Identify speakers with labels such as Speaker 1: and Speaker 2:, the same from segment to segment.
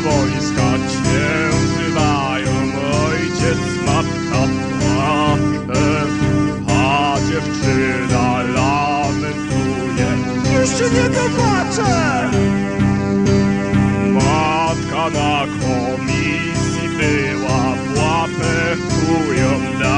Speaker 1: wojska
Speaker 2: cię wzywają ojciec, matka, mater, a dziewczyna lamentuje. Już się nie zobaczę!
Speaker 3: Matka na komisji była, w łapę chują da.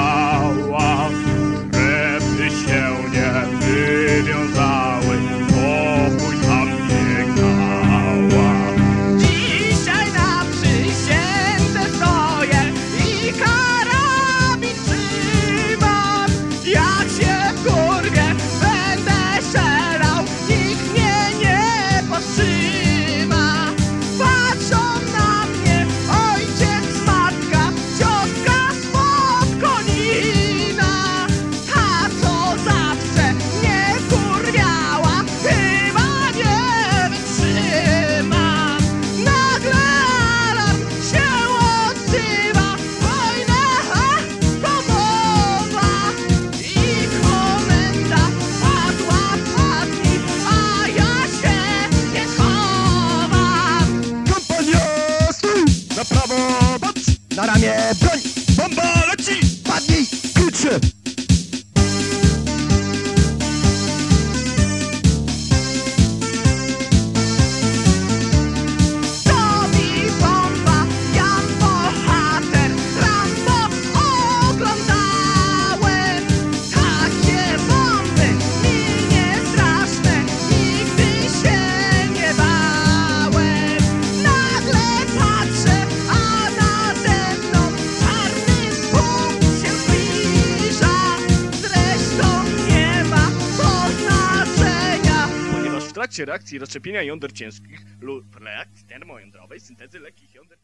Speaker 3: Robot! Na
Speaker 1: ramię broń!
Speaker 2: Bomba leci!
Speaker 1: Padnij!
Speaker 2: Krótszy! trakcie reakcji rozszczepienia jąder ciężkich lub reakcji termojądrowej syntezy lekkich jąder...